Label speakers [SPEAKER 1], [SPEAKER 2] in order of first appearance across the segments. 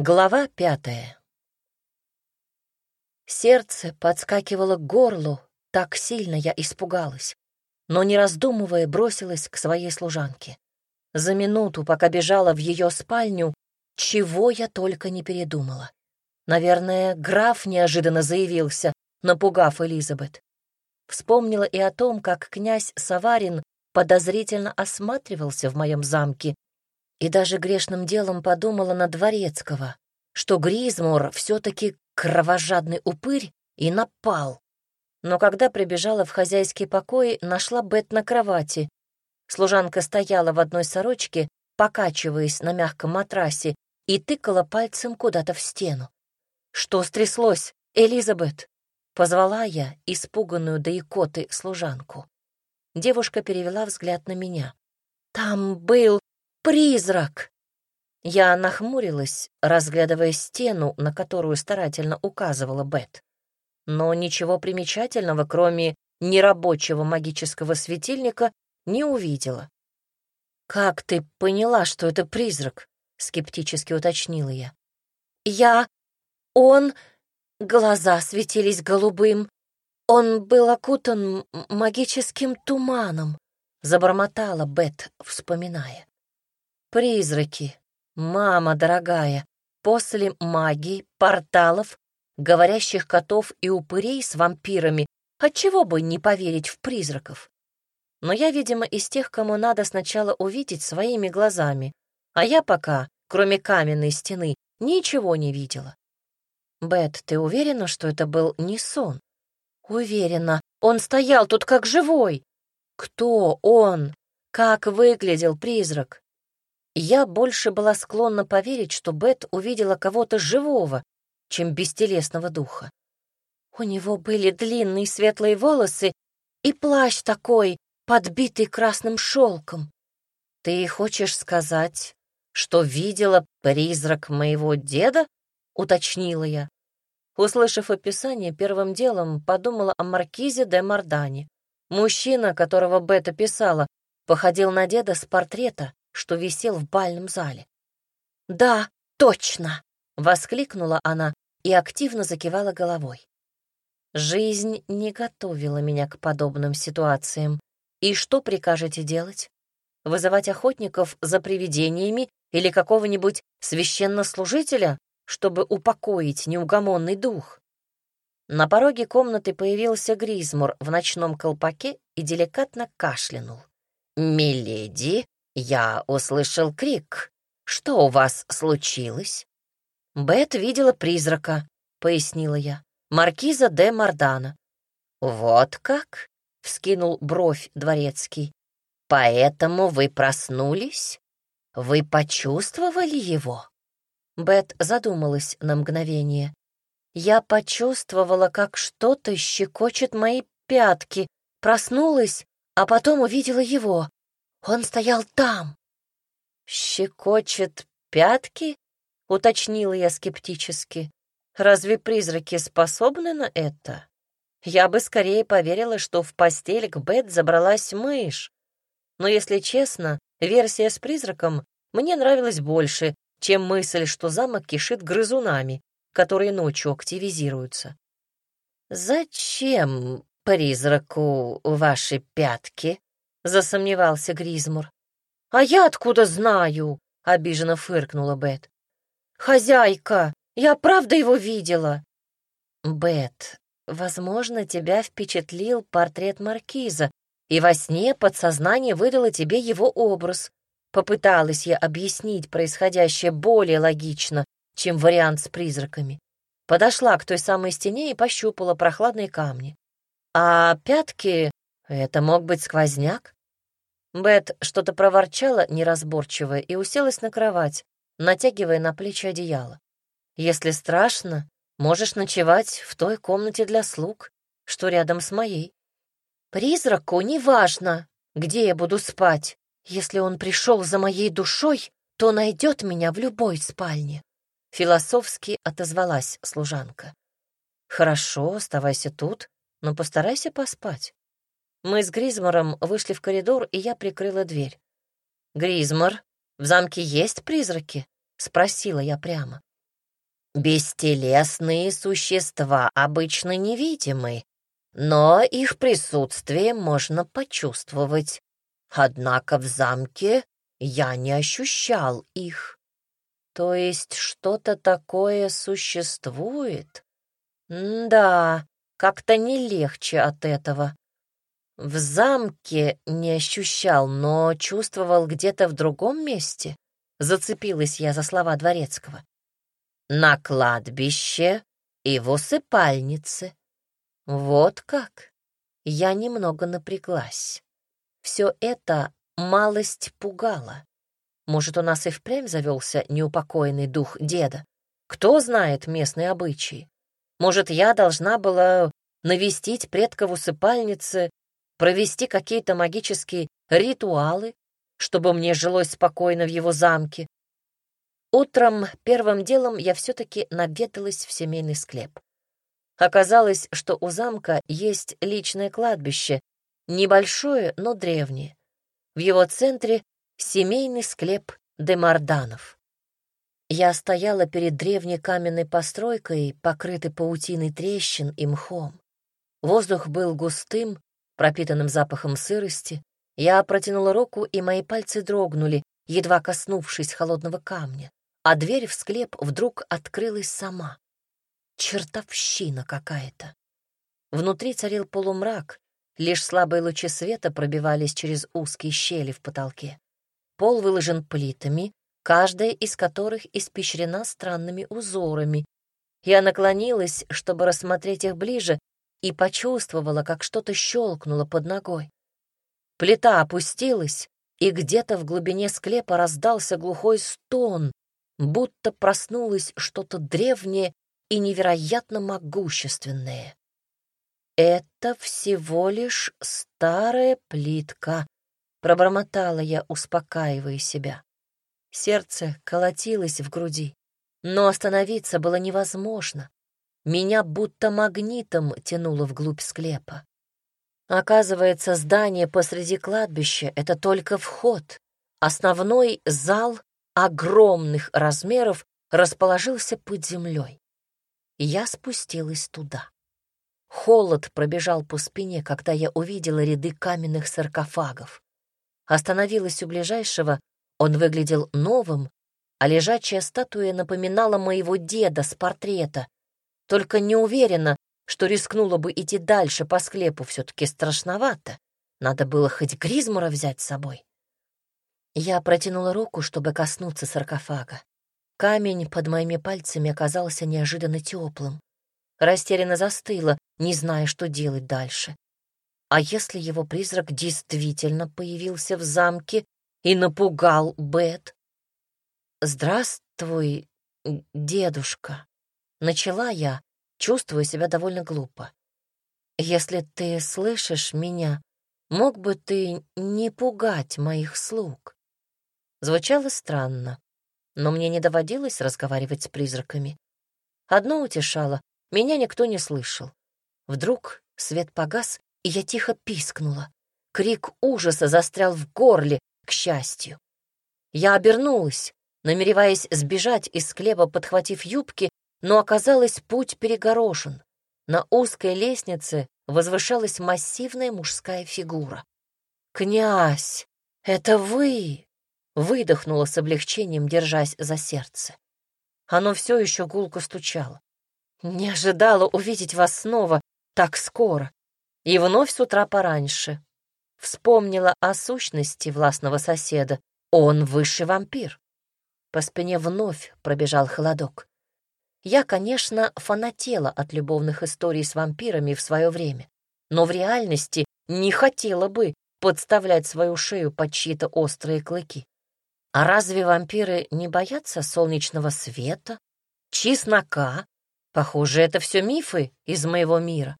[SPEAKER 1] Глава пятая. Сердце подскакивало к горлу, так сильно я испугалась, но, не раздумывая, бросилась к своей служанке. За минуту, пока бежала в ее спальню, чего я только не передумала. Наверное, граф неожиданно заявился, напугав Элизабет. Вспомнила и о том, как князь Саварин подозрительно осматривался в моем замке и даже грешным делом подумала на Дворецкого, что Гризмор все-таки кровожадный упырь и напал. Но когда прибежала в хозяйский покой, нашла Бет на кровати. Служанка стояла в одной сорочке, покачиваясь на мягком матрасе, и тыкала пальцем куда-то в стену. «Что стряслось, Элизабет?» — позвала я испуганную до икоты служанку. Девушка перевела взгляд на меня. «Там был Призрак!» Я нахмурилась, разглядывая стену, на которую старательно указывала Бет. Но ничего примечательного, кроме нерабочего магического светильника, не увидела. «Как ты поняла, что это призрак?» — скептически уточнила я. «Я... он...» Глаза светились голубым. Он был окутан магическим туманом, — забормотала Бет, вспоминая. Призраки, мама дорогая, после магии, порталов, говорящих котов и упырей с вампирами, отчего бы не поверить в призраков? Но я, видимо, из тех, кому надо сначала увидеть своими глазами, а я пока, кроме каменной стены, ничего не видела. Бет, ты уверена, что это был не сон? Уверена. Он стоял тут как живой. Кто он? Как выглядел призрак? Я больше была склонна поверить, что Бет увидела кого-то живого, чем бестелесного духа. У него были длинные светлые волосы и плащ такой, подбитый красным шелком. Ты хочешь сказать, что видела призрак моего деда? Уточнила я. Услышав описание, первым делом подумала о маркизе де Мардане. Мужчина, которого Бет описала, походил на деда с портрета, что висел в бальном зале. «Да, точно!» — воскликнула она и активно закивала головой. Жизнь не готовила меня к подобным ситуациям. И что прикажете делать? Вызывать охотников за привидениями или какого-нибудь священнослужителя, чтобы упокоить неугомонный дух? На пороге комнаты появился Гризмур в ночном колпаке и деликатно кашлянул. «Миледи, я услышал крик. Что у вас случилось? Бет видела призрака, пояснила я. Маркиза де Мардана. Вот как? вскинул бровь дворецкий. Поэтому вы проснулись? Вы почувствовали его? Бет задумалась на мгновение. Я почувствовала, как что-то щекочет мои пятки, проснулась, а потом увидела его. Он стоял там. «Щекочет пятки?» — уточнила я скептически. «Разве призраки способны на это? Я бы скорее поверила, что в постель к Бет забралась мышь. Но, если честно, версия с призраком мне нравилась больше, чем мысль, что замок кишит грызунами, которые ночью активизируются. «Зачем призраку ваши пятки?» Засомневался Гризмур. «А я откуда знаю?» — обиженно фыркнула Бет. «Хозяйка, я правда его видела?» «Бет, возможно, тебя впечатлил портрет маркиза, и во сне подсознание выдало тебе его образ. Попыталась я объяснить происходящее более логично, чем вариант с призраками. Подошла к той самой стене и пощупала прохладные камни. А пятки — это мог быть сквозняк? Бет что-то проворчала неразборчивое и уселась на кровать, натягивая на плечи одеяло. «Если страшно, можешь ночевать в той комнате для слуг, что рядом с моей. Призраку неважно, где я буду спать. Если он пришел за моей душой, то найдет меня в любой спальне», — философски отозвалась служанка. «Хорошо, оставайся тут, но постарайся поспать. Мы с Гризмором вышли в коридор, и я прикрыла дверь. «Гризмор, в замке есть призраки?» — спросила я прямо. Бестелесные существа обычно невидимы, но их присутствие можно почувствовать. Однако в замке я не ощущал их. То есть что-то такое существует? Да, как-то не легче от этого. В замке не ощущал, но чувствовал где-то в другом месте. Зацепилась я за слова Дворецкого. На кладбище и в усыпальнице. Вот как. Я немного напряглась. Все это малость пугало. Может, у нас и впрямь завелся неупокоенный дух деда? Кто знает местные обычаи? Может, я должна была навестить предка в усыпальнице провести какие-то магические ритуалы, чтобы мне жилось спокойно в его замке. Утром первым делом я все-таки наведалась в семейный склеп. Оказалось, что у замка есть личное кладбище, небольшое, но древнее. В его центре семейный склеп Демарданов. Я стояла перед древней каменной постройкой, покрытой паутиной трещин и мхом. Воздух был густым, пропитанным запахом сырости. Я протянула руку, и мои пальцы дрогнули, едва коснувшись холодного камня, а дверь в склеп вдруг открылась сама. Чертовщина какая-то. Внутри царил полумрак, лишь слабые лучи света пробивались через узкие щели в потолке. Пол выложен плитами, каждая из которых испещрена странными узорами. Я наклонилась, чтобы рассмотреть их ближе, и почувствовала, как что-то щелкнуло под ногой. Плита опустилась, и где-то в глубине склепа раздался глухой стон, будто проснулось что-то древнее и невероятно могущественное. «Это всего лишь старая плитка», — пробормотала я, успокаивая себя. Сердце колотилось в груди, но остановиться было невозможно. Меня будто магнитом тянуло вглубь склепа. Оказывается, здание посреди кладбища — это только вход. Основной зал огромных размеров расположился под землей. Я спустилась туда. Холод пробежал по спине, когда я увидела ряды каменных саркофагов. Остановилась у ближайшего, он выглядел новым, а лежачая статуя напоминала моего деда с портрета, только не уверена, что рискнула бы идти дальше по склепу, все-таки страшновато. Надо было хоть Гризмора взять с собой. Я протянула руку, чтобы коснуться саркофага. Камень под моими пальцами оказался неожиданно теплым. Растерянно застыла, не зная, что делать дальше. А если его призрак действительно появился в замке и напугал Бет? «Здравствуй, дедушка», Начала я, чувствуя себя довольно глупо. «Если ты слышишь меня, мог бы ты не пугать моих слуг?» Звучало странно, но мне не доводилось разговаривать с призраками. Одно утешало — меня никто не слышал. Вдруг свет погас, и я тихо пискнула. Крик ужаса застрял в горле, к счастью. Я обернулась, намереваясь сбежать из склепа, подхватив юбки, но оказалось, путь перегорожен. На узкой лестнице возвышалась массивная мужская фигура. «Князь, это вы!» — выдохнула с облегчением, держась за сердце. Оно все еще гулко стучало. «Не ожидала увидеть вас снова так скоро. И вновь с утра пораньше. Вспомнила о сущности властного соседа. Он высший вампир. По спине вновь пробежал холодок. Я, конечно, фанатела от любовных историй с вампирами в свое время, но в реальности не хотела бы подставлять свою шею под чьи-то острые клыки. А разве вампиры не боятся солнечного света, чеснока? Похоже, это все мифы из моего мира.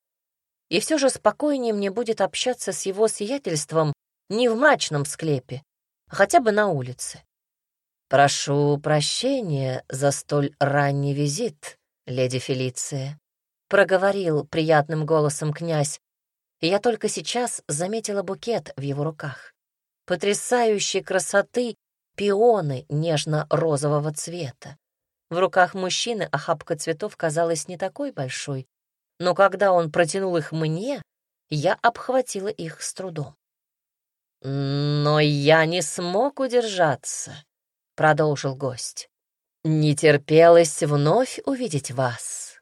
[SPEAKER 1] И все же спокойнее мне будет общаться с его сиятельством не в мрачном склепе, а хотя бы на улице. «Прошу прощения за столь ранний визит, леди Фелиция», — проговорил приятным голосом князь, я только сейчас заметила букет в его руках. Потрясающей красоты пионы нежно-розового цвета. В руках мужчины охапка цветов казалась не такой большой, но когда он протянул их мне, я обхватила их с трудом. «Но я не смог удержаться», — продолжил гость. «Не терпелось вновь увидеть вас».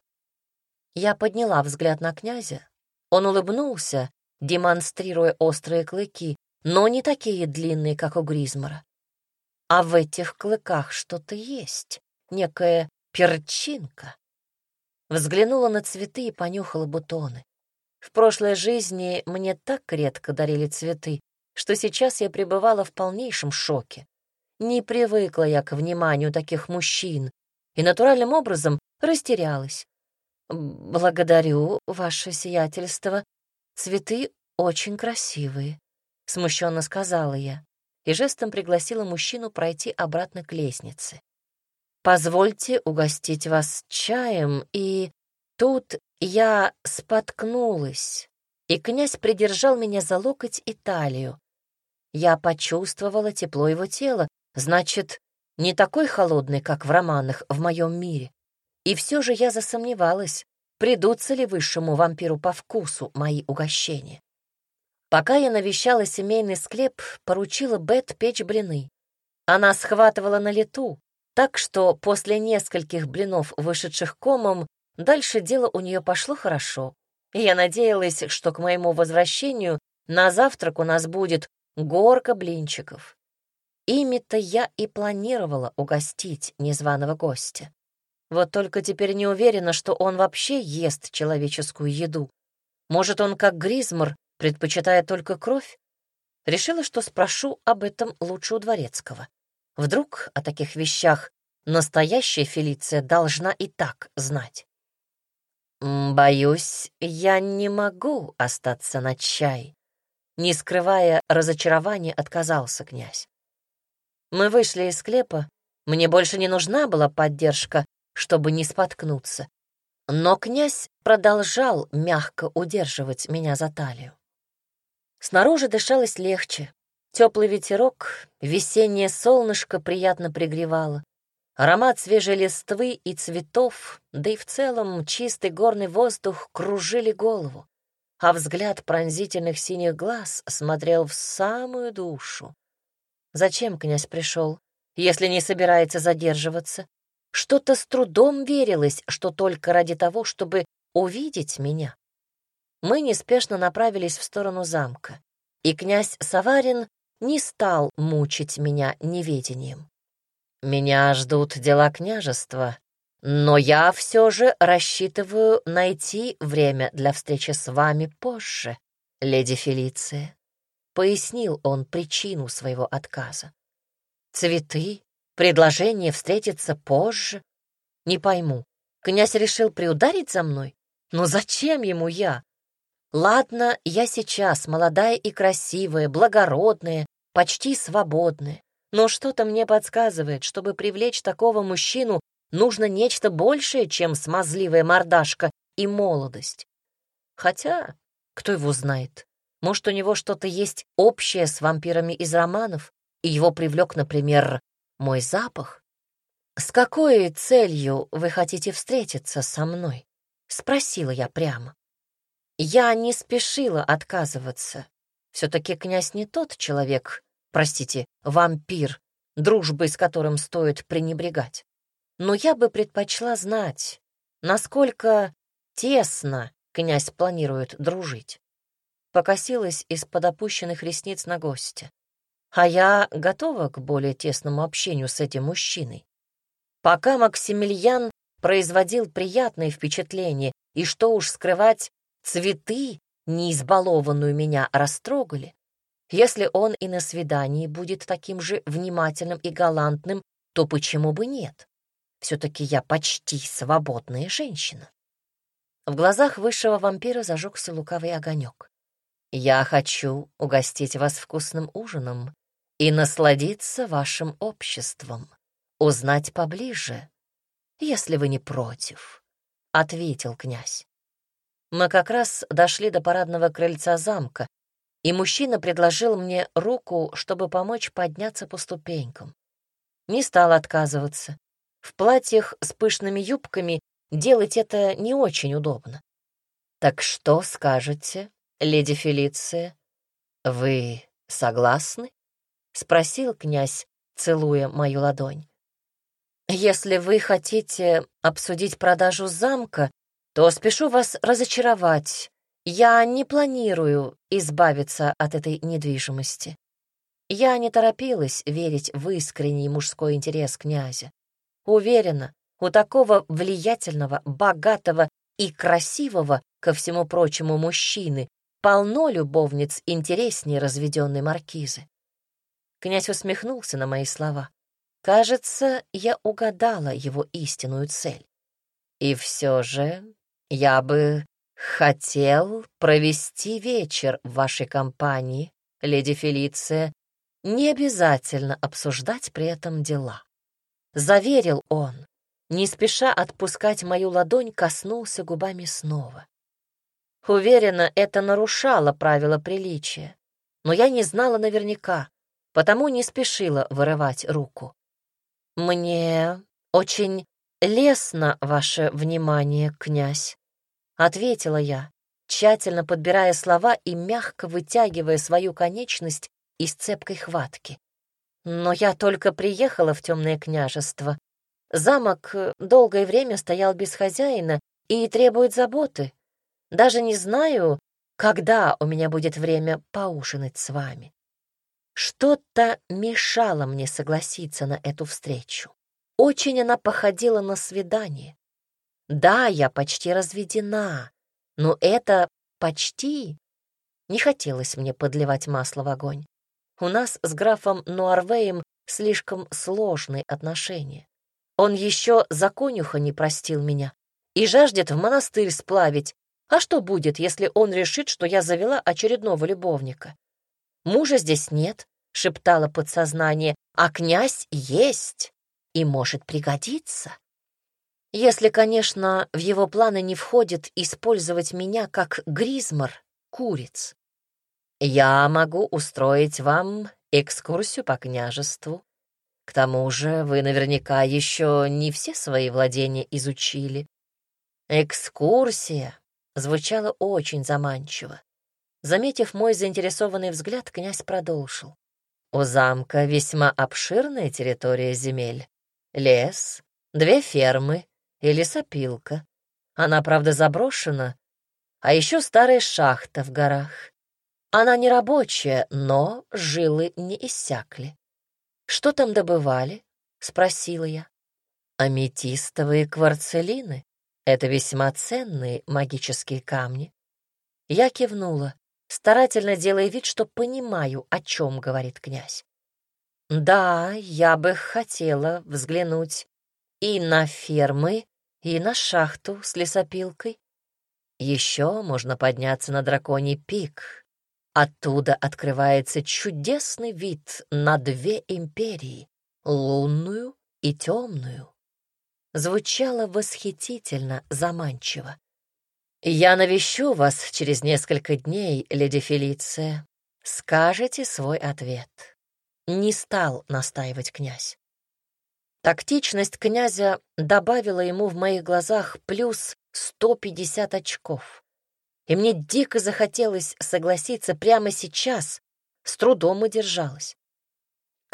[SPEAKER 1] Я подняла взгляд на князя. Он улыбнулся, демонстрируя острые клыки, но не такие длинные, как у Гризмора. А в этих клыках что-то есть, некая перчинка. Взглянула на цветы и понюхала бутоны. В прошлой жизни мне так редко дарили цветы, что сейчас я пребывала в полнейшем шоке. Не привыкла я к вниманию таких мужчин и натуральным образом растерялась. «Благодарю, ваше сиятельство. Цветы очень красивые», — смущенно сказала я и жестом пригласила мужчину пройти обратно к лестнице. «Позвольте угостить вас чаем, и...» Тут я споткнулась, и князь придержал меня за локоть и талию. Я почувствовала тепло его тела, значит, не такой холодный, как в романах в моем мире. И все же я засомневалась, придутся ли высшему вампиру по вкусу мои угощения. Пока я навещала семейный склеп, поручила Бет печь блины. Она схватывала на лету, так что после нескольких блинов, вышедших комом, дальше дело у нее пошло хорошо. И я надеялась, что к моему возвращению на завтрак у нас будет горка блинчиков. Ими-то я и планировала угостить незваного гостя. Вот только теперь не уверена, что он вообще ест человеческую еду. Может, он, как Гризмор, предпочитая только кровь? Решила, что спрошу об этом лучше у Дворецкого. Вдруг о таких вещах настоящая Фелиция должна и так знать. «Боюсь, я не могу остаться на чай», — не скрывая разочарования, отказался князь. Мы вышли из склепа, мне больше не нужна была поддержка, чтобы не споткнуться. Но князь продолжал мягко удерживать меня за талию. Снаружи дышалось легче. Теплый ветерок, весеннее солнышко приятно пригревало. Аромат свежей листвы и цветов, да и в целом чистый горный воздух кружили голову, а взгляд пронзительных синих глаз смотрел в самую душу. Зачем князь пришел, если не собирается задерживаться? Что-то с трудом верилось, что только ради того, чтобы увидеть меня. Мы неспешно направились в сторону замка, и князь Саварин не стал мучить меня неведением. «Меня ждут дела княжества, но я все же рассчитываю найти время для встречи с вами позже, леди Фелиция», — пояснил он причину своего отказа. «Цветы? Предложение встретиться позже? Не пойму. Князь решил приударить за мной? Но зачем ему я? Ладно, я сейчас молодая и красивая, благородная, почти свободная. Но что-то мне подсказывает, чтобы привлечь такого мужчину, нужно нечто большее, чем смазливая мордашка и молодость. Хотя, кто его знает, может, у него что-то есть общее с вампирами из романов, и его привлек, например, мой запах? «С какой целью вы хотите встретиться со мной?» — спросила я прямо. Я не спешила отказываться. Все-таки князь не тот человек, простите, вампир, дружбой с которым стоит пренебрегать. Но я бы предпочла знать, насколько тесно князь планирует дружить. Покосилась из-под опущенных ресниц на гостя. А я готова к более тесному общению с этим мужчиной. Пока Максимилиан производил приятное впечатление, и что уж скрывать, Цветы, не избалованную меня, растрогали. Если он и на свидании будет таким же внимательным и галантным, то почему бы нет? Все-таки я почти свободная женщина. В глазах высшего вампира зажегся лукавый огонек. «Я хочу угостить вас вкусным ужином и насладиться вашим обществом, узнать поближе, если вы не против», — ответил князь. Мы как раз дошли до парадного крыльца замка, и мужчина предложил мне руку, чтобы помочь подняться по ступенькам. Не стал отказываться. В платьях с пышными юбками делать это не очень удобно. «Так что скажете, леди Фелиция? Вы согласны?» — спросил князь, целуя мою ладонь. «Если вы хотите обсудить продажу замка, то спешу вас разочаровать. Я не планирую избавиться от этой недвижимости. Я не торопилась верить в искренний мужской интерес князя. Уверена, у такого влиятельного, богатого и красивого, ко всему прочему, мужчины полно любовниц интереснее разведенной маркизы. Князь усмехнулся на мои слова. Кажется, я угадала его истинную цель. И все же я бы хотел провести вечер в вашей компании, леди Фелиция, не обязательно обсуждать при этом дела. Заверил он, не спеша отпускать мою ладонь, коснулся губами снова. Уверена, это нарушало правила приличия, но я не знала наверняка, потому не спешила вырывать руку. «Мне очень лестно ваше внимание, князь», — ответила я, тщательно подбирая слова и мягко вытягивая свою конечность из цепкой хватки. Но я только приехала в темное княжество. Замок долгое время стоял без хозяина и требует заботы. Даже не знаю, когда у меня будет время поужинать с вами. Что-то мешало мне согласиться на эту встречу. Очень она походила на свидание. Да, я почти разведена, но это почти... Не хотелось мне подливать масло в огонь. У нас с графом Нуарвеем слишком сложные отношения. Он еще за конюха не простил меня и жаждет в монастырь сплавить. А что будет, если он решит, что я завела очередного любовника? Мужа здесь нет, шептало подсознание, а князь есть и может пригодиться. Если, конечно, в его планы не входит использовать меня как гризмор, куриц. Я могу устроить вам экскурсию по княжеству. К тому же вы наверняка еще не все свои владения изучили. Экскурсия звучала очень заманчиво. Заметив мой заинтересованный взгляд, князь продолжил. У замка весьма обширная территория земель. Лес, две фермы и лесопилка. Она, правда, заброшена, а еще старая шахта в горах. Она не рабочая, но жилы не иссякли. «Что там добывали?» — спросила я. «Аметистовые кварцелины. Это весьма ценные магические камни». Я кивнула, старательно делая вид, что понимаю, о чем говорит князь. «Да, я бы хотела взглянуть и на фермы, и на шахту с лесопилкой. Еще можно подняться на драконий пик. Оттуда открывается чудесный вид на две империи — лунную и темную. Звучало восхитительно заманчиво. «Я навещу вас через несколько дней, леди Фелиция. Скажете свой ответ». Не стал настаивать князь. Тактичность князя добавила ему в моих глазах плюс 150 очков. И мне дико захотелось согласиться прямо сейчас, с трудом и держалась.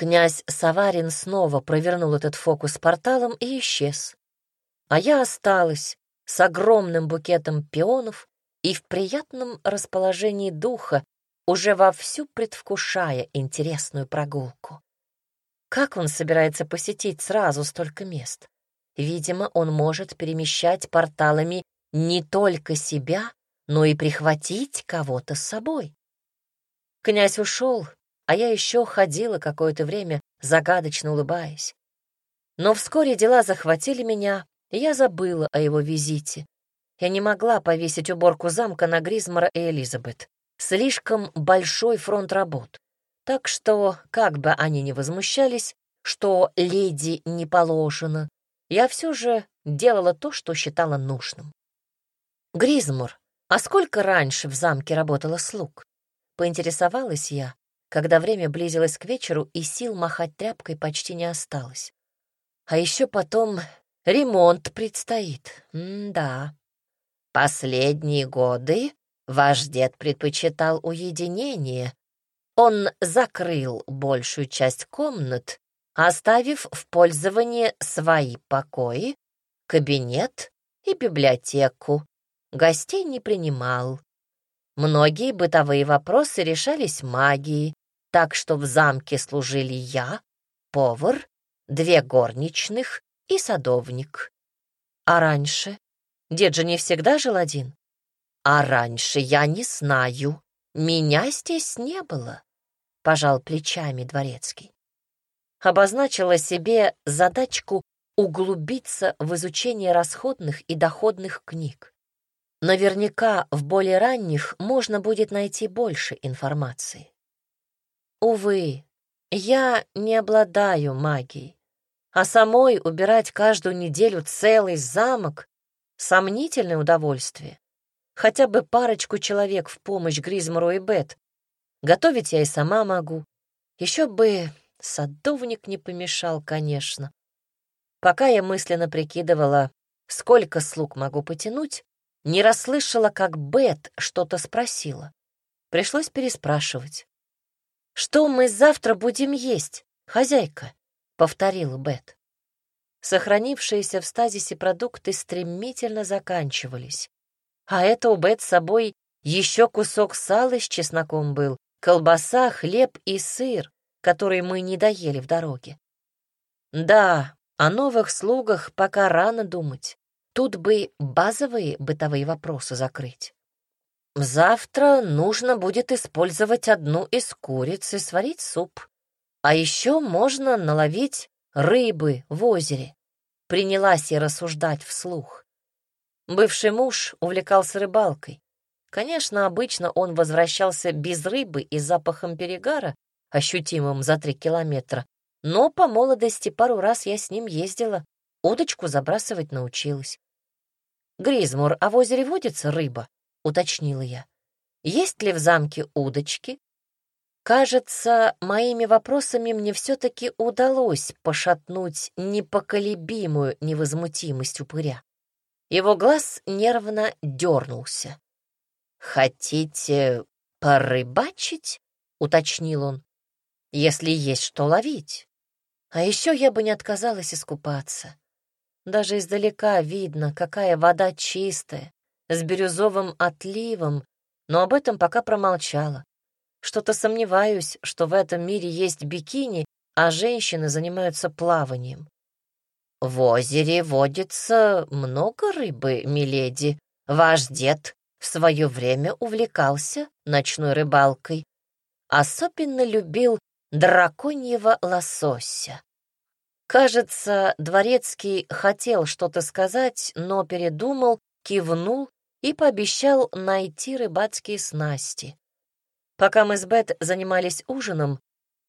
[SPEAKER 1] Князь Саварин снова провернул этот фокус порталом и исчез. А я осталась с огромным букетом пионов и в приятном расположении духа, уже вовсю предвкушая интересную прогулку. Как он собирается посетить сразу столько мест? Видимо, он может перемещать порталами не только себя, но и прихватить кого-то с собой. Князь ушел, а я еще ходила какое-то время, загадочно улыбаясь. Но вскоре дела захватили меня, и я забыла о его визите. Я не могла повесить уборку замка на Гризмора и Элизабет. Слишком большой фронт работ. Так что, как бы они ни возмущались, что леди не положено, я все же делала то, что считала нужным. «Гризмур, а сколько раньше в замке работало слуг?» — поинтересовалась я, когда время близилось к вечеру и сил махать тряпкой почти не осталось. А еще потом ремонт предстоит. М-да. Последние годы ваш дед предпочитал уединение. Он закрыл большую часть комнат, оставив в пользование свои покои, кабинет и библиотеку. Гостей не принимал. Многие бытовые вопросы решались магией, так что в замке служили я, повар, две горничных и садовник. А раньше? Дед же не всегда жил один. А раньше я не знаю. Меня здесь не было, — пожал плечами дворецкий. Обозначила себе задачку углубиться в изучение расходных и доходных книг. Наверняка в более ранних можно будет найти больше информации. Увы, я не обладаю магией, а самой убирать каждую неделю целый замок — сомнительное удовольствие. Хотя бы парочку человек в помощь Гризмору и Бет. Готовить я и сама могу. Еще бы садовник не помешал, конечно. Пока я мысленно прикидывала, сколько слуг могу потянуть, не расслышала, как Бет что-то спросила. Пришлось переспрашивать. «Что мы завтра будем есть, хозяйка?» — повторила Бет. Сохранившиеся в стазисе продукты стремительно заканчивались. А это у Бет с собой еще кусок сала с чесноком был, колбаса, хлеб и сыр, которые мы не доели в дороге. Да, о новых слугах пока рано думать. Тут бы базовые бытовые вопросы закрыть. Завтра нужно будет использовать одну из куриц и сварить суп. А еще можно наловить рыбы в озере. Принялась я рассуждать вслух. Бывший муж увлекался рыбалкой. Конечно, обычно он возвращался без рыбы и запахом перегара, ощутимым за три километра, но по молодости пару раз я с ним ездила, удочку забрасывать научилась. «Гризмур, а в озере водится рыба?» — уточнила я. «Есть ли в замке удочки?» Кажется, моими вопросами мне все-таки удалось пошатнуть непоколебимую невозмутимость упыря. Его глаз нервно дернулся. «Хотите порыбачить?» — уточнил он. «Если есть что ловить. А еще я бы не отказалась искупаться. Даже издалека видно, какая вода чистая, с бирюзовым отливом, но об этом пока промолчала. Что-то сомневаюсь, что в этом мире есть бикини, а женщины занимаются плаванием. В озере водится много рыбы, миледи. Ваш дед в свое время увлекался ночной рыбалкой. Особенно любил драконьего лосося. Кажется, Дворецкий хотел что-то сказать, но передумал, кивнул и пообещал найти рыбацкие снасти. Пока мы с Бет занимались ужином,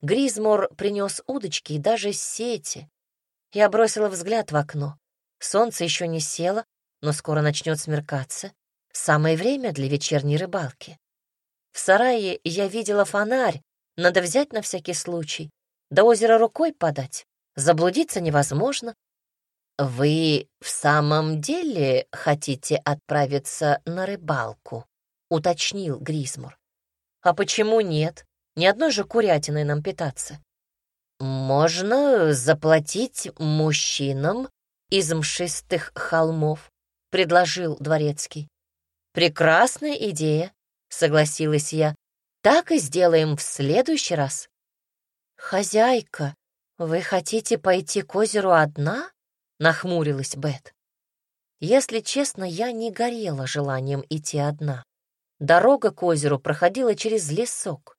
[SPEAKER 1] Гризмор принес удочки и даже сети. Я бросила взгляд в окно. Солнце еще не село, но скоро начнет смеркаться. Самое время для вечерней рыбалки. В сарае я видела фонарь, надо взять на всякий случай. До озера рукой подать. Заблудиться невозможно. «Вы в самом деле хотите отправиться на рыбалку?» — уточнил Гризмур. «А почему нет? Ни одной же курятиной нам питаться». «Можно заплатить мужчинам из мшистых холмов», — предложил Дворецкий. «Прекрасная идея», — согласилась я. Так и сделаем в следующий раз. Хозяйка, вы хотите пойти к озеру одна? Нахмурилась Бет. Если честно, я не горела желанием идти одна. Дорога к озеру проходила через лесок.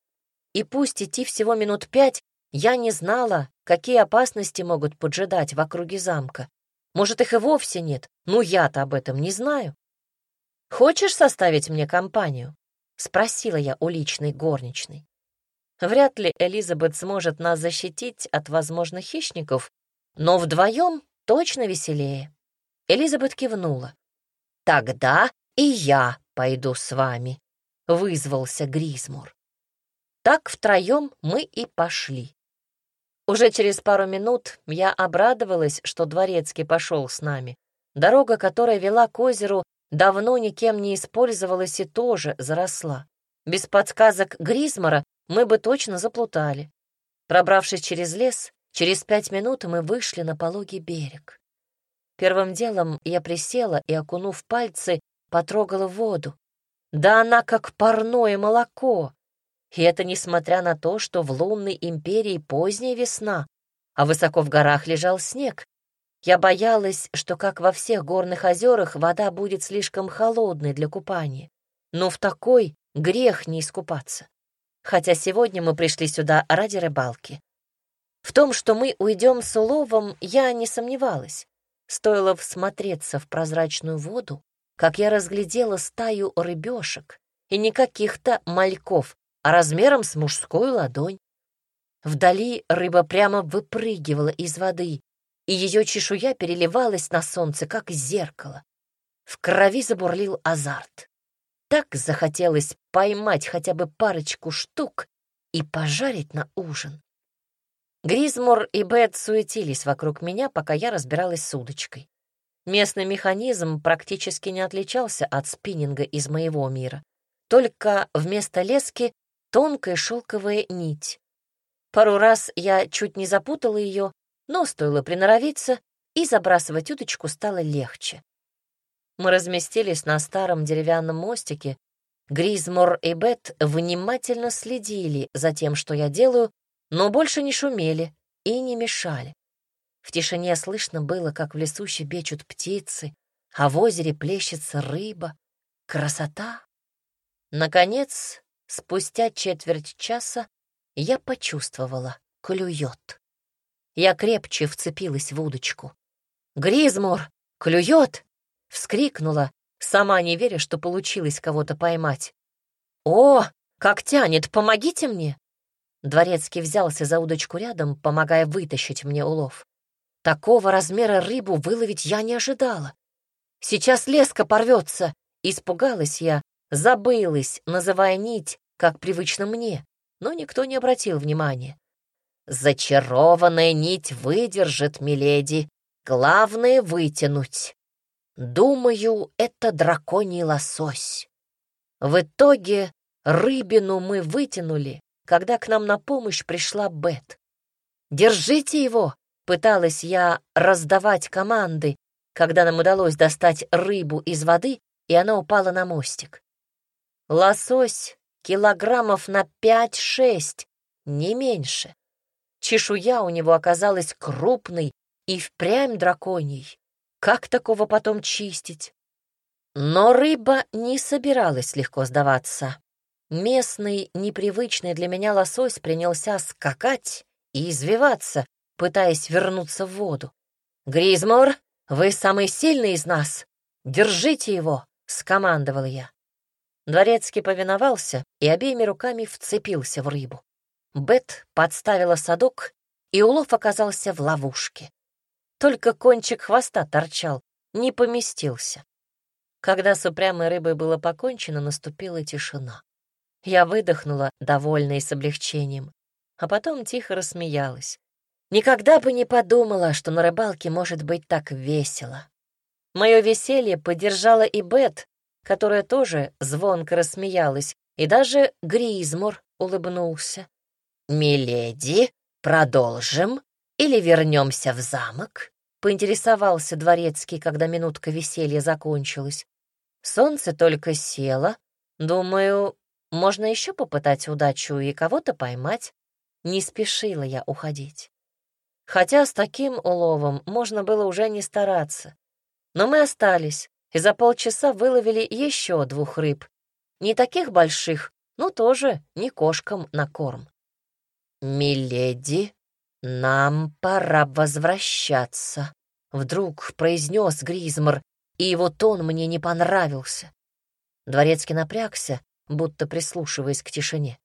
[SPEAKER 1] И пусть идти всего минут пять, я не знала, какие опасности могут поджидать в округе замка. Может, их и вовсе нет, ну я-то об этом не знаю. Хочешь составить мне компанию? — спросила я у личной горничной. Вряд ли Элизабет сможет нас защитить от возможных хищников, но вдвоем точно веселее. Элизабет кивнула. «Тогда и я пойду с вами», — вызвался Гризмур. Так втроем мы и пошли. Уже через пару минут я обрадовалась, что Дворецкий пошел с нами. Дорога, которая вела к озеру, давно никем не использовалась и тоже заросла. Без подсказок Гризмора мы бы точно заплутали. Пробравшись через лес, через пять минут мы вышли на пологий берег. Первым делом я присела и, окунув пальцы, потрогала воду. Да она как парное молоко. И это несмотря на то, что в лунной империи поздняя весна, а высоко в горах лежал снег. Я боялась, что, как во всех горных озерах, вода будет слишком холодной для купания. Но в такой грех не искупаться. Хотя сегодня мы пришли сюда ради рыбалки. В том, что мы уйдем с уловом, я не сомневалась. Стоило всмотреться в прозрачную воду, как я разглядела стаю рыбешек, и не каких-то мальков, а размером с мужскую ладонь. Вдали рыба прямо выпрыгивала из воды, и ее чешуя переливалась на солнце, как зеркало. В крови забурлил азарт. Так захотелось поймать хотя бы парочку штук и пожарить на ужин. Гризмор и Бет суетились вокруг меня, пока я разбиралась с удочкой. Местный механизм практически не отличался от спиннинга из моего мира. Только вместо лески тонкая шелковая нить. Пару раз я чуть не запутала ее, но стоило приноровиться, и забрасывать удочку стало легче. Мы разместились на старом деревянном мостике. Гризмор и Бет внимательно следили за тем, что я делаю, но больше не шумели и не мешали. В тишине слышно было, как в лесу щебечут птицы, а в озере плещется рыба. Красота! Наконец, Спустя четверть часа я почувствовала, клюет. Я крепче вцепилась в удочку. «Гризмур! Клюет!» — вскрикнула, сама не веря, что получилось кого-то поймать. «О, как тянет! Помогите мне!» Дворецкий взялся за удочку рядом, помогая вытащить мне улов. Такого размера рыбу выловить я не ожидала. Сейчас леска порвется. Испугалась я, забылась, называя нить, как привычно мне, но никто не обратил внимания. «Зачарованная нить выдержит, миледи. Главное — вытянуть. Думаю, это драконий лосось». В итоге рыбину мы вытянули, когда к нам на помощь пришла Бет. «Держите его!» — пыталась я раздавать команды, когда нам удалось достать рыбу из воды, и она упала на мостик. Лосось килограммов на пять-шесть, не меньше. Чешуя у него оказалась крупной и впрямь драконий. Как такого потом чистить? Но рыба не собиралась легко сдаваться. Местный, непривычный для меня лосось принялся скакать и извиваться, пытаясь вернуться в воду. «Гризмор, вы самый сильный из нас! Держите его!» — скомандовал я. Дворецкий повиновался и обеими руками вцепился в рыбу. Бет подставила садок, и улов оказался в ловушке. Только кончик хвоста торчал, не поместился. Когда с упрямой рыбой было покончено, наступила тишина. Я выдохнула, довольная и с облегчением, а потом тихо рассмеялась. Никогда бы не подумала, что на рыбалке может быть так весело. Мое веселье поддержала и Бет, которая тоже звонко рассмеялась, и даже Гризмур улыбнулся. «Миледи, продолжим или вернемся в замок?» — поинтересовался дворецкий, когда минутка веселья закончилась. Солнце только село. Думаю, можно еще попытать удачу и кого-то поймать. Не спешила я уходить. Хотя с таким уловом можно было уже не стараться. Но мы остались, и за полчаса выловили еще двух рыб. Не таких больших, но тоже не кошкам на корм. «Миледи, нам пора возвращаться», — вдруг произнес Гризмор, и его тон мне не понравился. Дворецкий напрягся, будто прислушиваясь к тишине.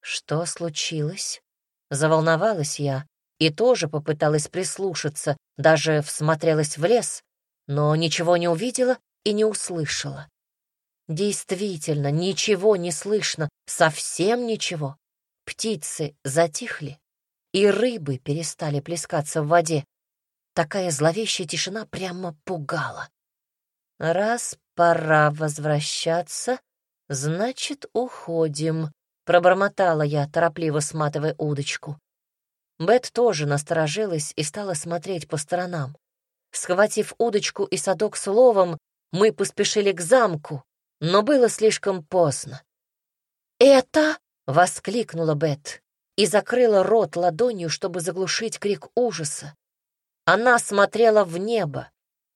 [SPEAKER 1] «Что случилось?» Заволновалась я и тоже попыталась прислушаться, даже всмотрелась в лес, но ничего не увидела и не услышала. Действительно, ничего не слышно, совсем ничего. Птицы затихли, и рыбы перестали плескаться в воде. Такая зловещая тишина прямо пугала. «Раз пора возвращаться, значит, уходим», — пробормотала я, торопливо сматывая удочку. Бет тоже насторожилась и стала смотреть по сторонам. Схватив удочку и садок с уловом, мы поспешили к замку, но было слишком поздно. «Это?» — воскликнула Бет и закрыла рот ладонью, чтобы заглушить крик ужаса. Она смотрела в небо,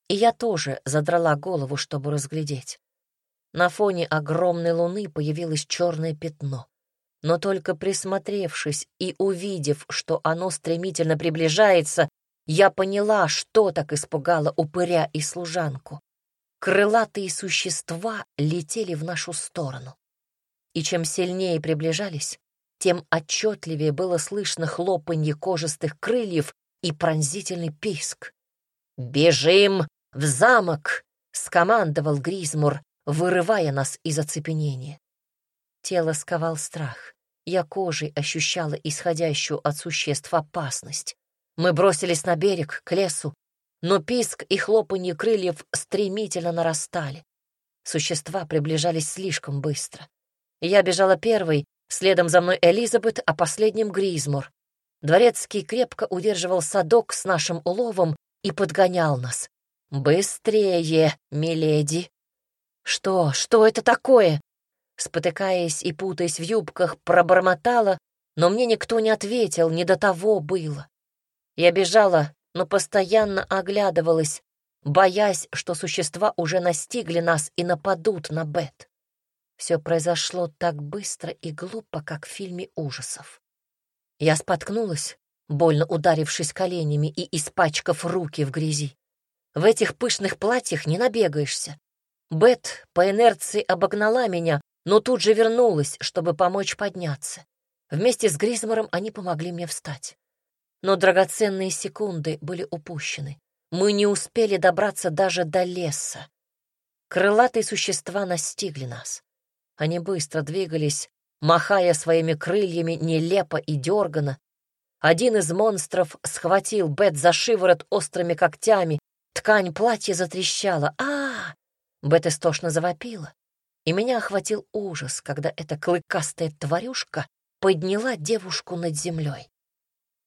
[SPEAKER 1] и я тоже задрала голову, чтобы разглядеть. На фоне огромной луны появилось черное пятно. Но только присмотревшись и увидев, что оно стремительно приближается, я поняла, что так испугало упыря и служанку. Крылатые существа летели в нашу сторону. И чем сильнее приближались, тем отчетливее было слышно хлопанье кожистых крыльев и пронзительный писк. «Бежим в замок!» — скомандовал Гризмур, вырывая нас из оцепенения. Тело сковал страх. Я кожей ощущала исходящую от существ опасность. Мы бросились на берег, к лесу, но писк и хлопанье крыльев стремительно нарастали. Существа приближались слишком быстро. Я бежала первой, следом за мной Элизабет, а последним Гризмур. Дворецкий крепко удерживал садок с нашим уловом и подгонял нас. «Быстрее, миледи!» «Что? Что это такое?» Спотыкаясь и путаясь в юбках, пробормотала, но мне никто не ответил, не до того было. Я бежала, но постоянно оглядывалась, боясь, что существа уже настигли нас и нападут на Бет. Все произошло так быстро и глупо, как в фильме ужасов. Я споткнулась, больно ударившись коленями и испачкав руки в грязи. В этих пышных платьях не набегаешься. Бет по инерции обогнала меня, но тут же вернулась, чтобы помочь подняться. Вместе с Гризмором они помогли мне встать. Но драгоценные секунды были упущены. Мы не успели добраться даже до леса. Крылатые существа настигли нас. Они быстро двигались, махая своими крыльями нелепо и дергано. Один из монстров схватил Бет за шиворот острыми когтями, ткань платья затрещала. а, -а, -а Бет истошно завопила, и меня охватил ужас, когда эта клыкастая тварюшка подняла девушку над землей.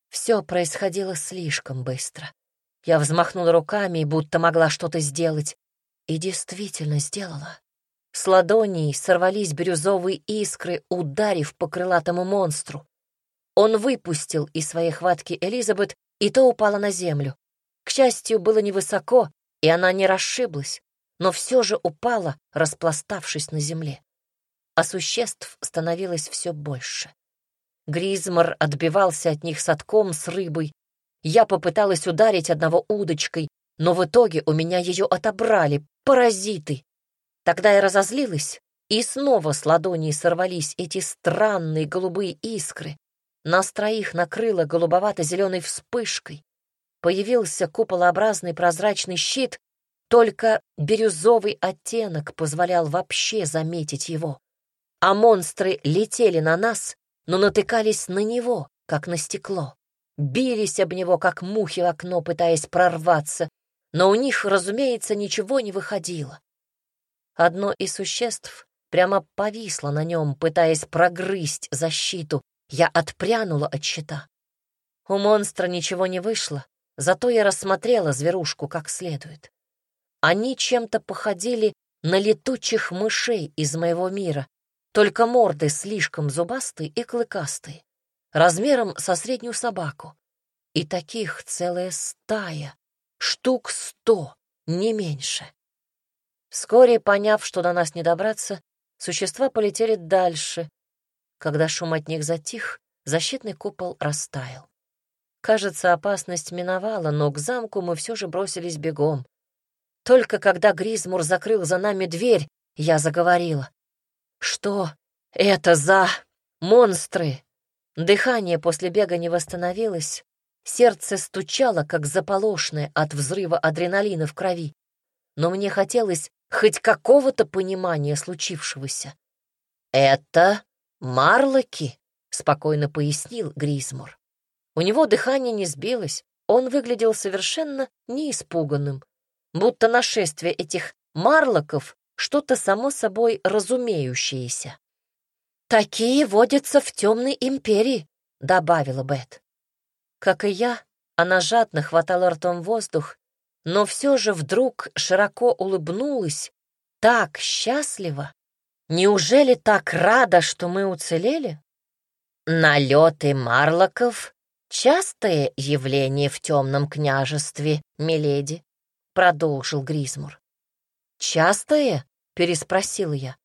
[SPEAKER 1] Все происходило слишком быстро. Я взмахнула руками, будто могла что-то сделать, и действительно сделала. С ладоней сорвались бирюзовые искры, ударив по крылатому монстру. Он выпустил из своей хватки Элизабет, и то упала на землю. К счастью, было невысоко, и она не расшиблась, но все же упала, распластавшись на земле. А существ становилось все больше. Гризмар отбивался от них садком с рыбой. Я попыталась ударить одного удочкой, но в итоге у меня ее отобрали, паразиты. Тогда я разозлилась, и снова с ладоней сорвались эти странные голубые искры. Нас троих накрыло голубовато-зеленой вспышкой. Появился куполообразный прозрачный щит, только бирюзовый оттенок позволял вообще заметить его. А монстры летели на нас, но натыкались на него, как на стекло. Бились об него, как мухи в окно, пытаясь прорваться, но у них, разумеется, ничего не выходило. Одно из существ прямо повисло на нем, пытаясь прогрызть защиту. Я отпрянула от щита. У монстра ничего не вышло, зато я рассмотрела зверушку как следует. Они чем-то походили на летучих мышей из моего мира, только морды слишком зубастые и клыкастые, размером со среднюю собаку. И таких целая стая, штук сто, не меньше. Вскоре, поняв, что до нас не добраться, существа полетели дальше. Когда шум от них затих, защитный купол растаял. Кажется, опасность миновала, но к замку мы все же бросились бегом. Только когда Гризмур закрыл за нами дверь, я заговорила. Что это за монстры? Дыхание после бега не восстановилось, сердце стучало, как заполошное от взрыва адреналина в крови. Но мне хотелось хоть какого-то понимания случившегося. «Это Марлоки», — спокойно пояснил Гризмур. У него дыхание не сбилось, он выглядел совершенно неиспуганным, будто нашествие этих марлоков что-то само собой разумеющееся. «Такие водятся в темной империи», — добавила Бет. Как и я, она жадно хватала ртом воздух, но все же вдруг широко улыбнулась, так счастливо. Неужели так рада, что мы уцелели? Налеты марлоков — частое явление в темном княжестве, миледи, — продолжил Гризмур. «Частое?» — переспросил я.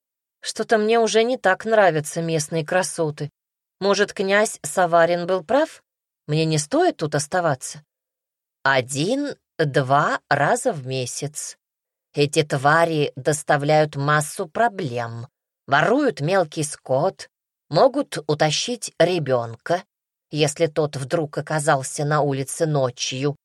[SPEAKER 1] «Что-то мне уже не так нравятся местные красоты. Может, князь Саварин был прав? Мне не стоит тут оставаться?» «Один-два раза в месяц. Эти твари доставляют массу проблем. Воруют мелкий скот, могут утащить ребенка, если тот вдруг оказался на улице ночью.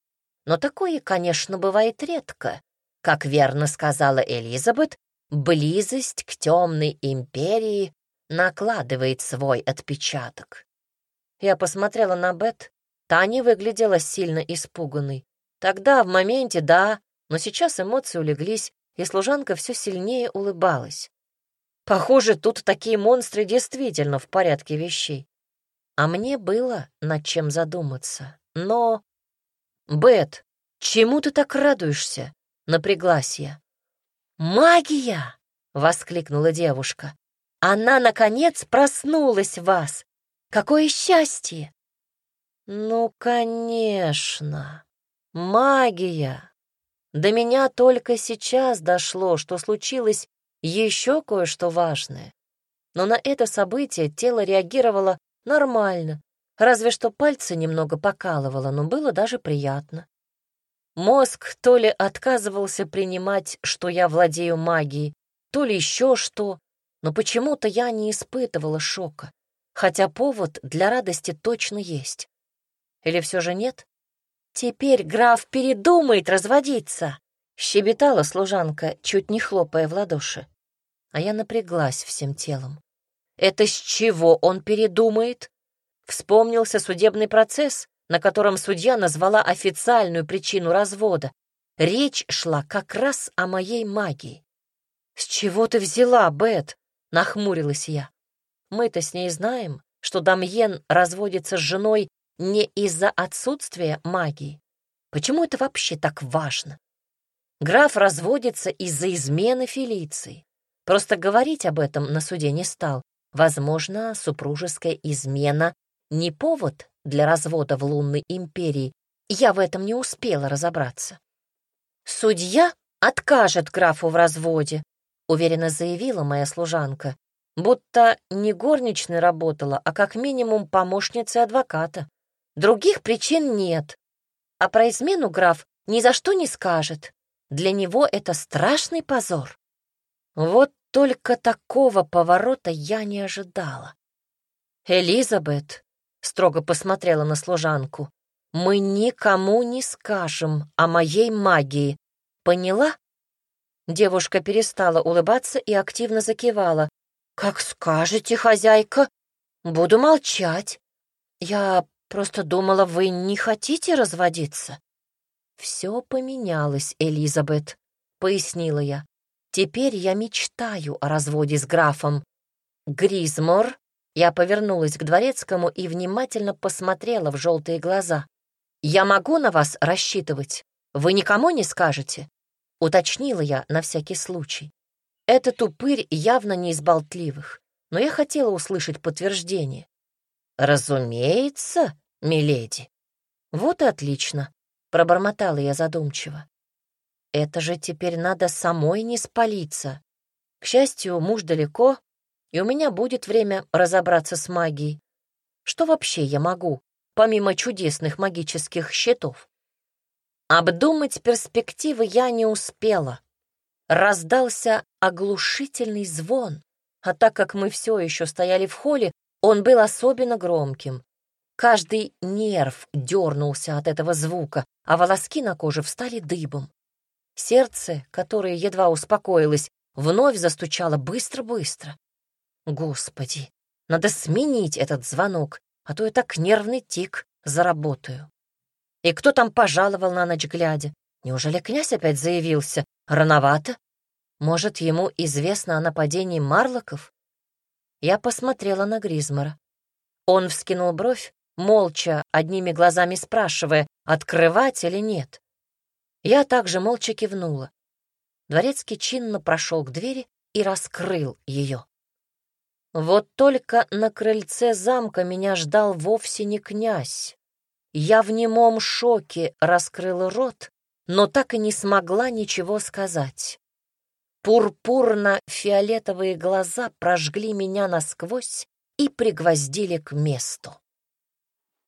[SPEAKER 1] Но такое, конечно, бывает редко. Как верно сказала Элизабет, близость к темной империи накладывает свой отпечаток. Я посмотрела на Бет, та не выглядела сильно испуганной. Тогда, в моменте, да, но сейчас эмоции улеглись, и служанка все сильнее улыбалась. Похоже, тут такие монстры действительно в порядке вещей. А мне было над чем задуматься. Но... Бет, чему ты так радуешься? Напряглась я. «Магия!» — воскликнула девушка. «Она, наконец, проснулась в вас! Какое счастье!» «Ну, конечно! Магия!» До меня только сейчас дошло, что случилось еще кое-что важное. Но на это событие тело реагировало нормально, разве что пальцы немного покалывало, но было даже приятно. Мозг то ли отказывался принимать, что я владею магией, то ли еще что, но почему-то я не испытывала шока, хотя повод для радости точно есть. Или все же нет? Теперь граф передумает разводиться, щебетала служанка, чуть не хлопая в ладоши. А я напряглась всем телом. Это с чего он передумает? Вспомнился судебный процесс, на котором судья назвала официальную причину развода. Речь шла как раз о моей магии. «С чего ты взяла, Бет?» — нахмурилась я. «Мы-то с ней знаем, что Дамьен разводится с женой не из-за отсутствия магии. Почему это вообще так важно? Граф разводится из-за измены Фелиции. Просто говорить об этом на суде не стал. Возможно, супружеская измена не повод для развода в лунной империи, я в этом не успела разобраться. «Судья откажет графу в разводе», — уверенно заявила моя служанка, будто не горничной работала, а как минимум помощницей адвоката. Других причин нет. А про измену граф ни за что не скажет. Для него это страшный позор. Вот только такого поворота я не ожидала. Элизабет строго посмотрела на служанку. «Мы никому не скажем о моей магии. Поняла?» Девушка перестала улыбаться и активно закивала. «Как скажете, хозяйка. Буду молчать. Я просто думала, вы не хотите разводиться». «Все поменялось, Элизабет», — пояснила я. «Теперь я мечтаю о разводе с графом. Гризмор я повернулась к дворецкому и внимательно посмотрела в желтые глаза. «Я могу на вас рассчитывать? Вы никому не скажете?» Уточнила я на всякий случай. Этот упырь явно не из болтливых, но я хотела услышать подтверждение. «Разумеется, миледи». «Вот и отлично», — пробормотала я задумчиво. «Это же теперь надо самой не спалиться. К счастью, муж далеко, и у меня будет время разобраться с магией. Что вообще я могу, помимо чудесных магических щитов? Обдумать перспективы я не успела. Раздался оглушительный звон, а так как мы все еще стояли в холле, он был особенно громким. Каждый нерв дернулся от этого звука, а волоски на коже встали дыбом. Сердце, которое едва успокоилось, вновь застучало быстро-быстро. Господи, надо сменить этот звонок, а то это так нервный тик, заработаю. И кто там пожаловал на ночь глядя? Неужели князь опять заявился? Рановато? Может, ему известно о нападении марлоков? Я посмотрела на Гризмора. Он вскинул бровь, молча, одними глазами спрашивая, открывать или нет. Я также молча кивнула. Дворецкий чинно прошел к двери и раскрыл ее. Вот только на крыльце замка меня ждал вовсе не князь. Я в немом шоке раскрыла рот, но так и не смогла ничего сказать. Пурпурно-фиолетовые глаза прожгли меня насквозь и пригвоздили к месту.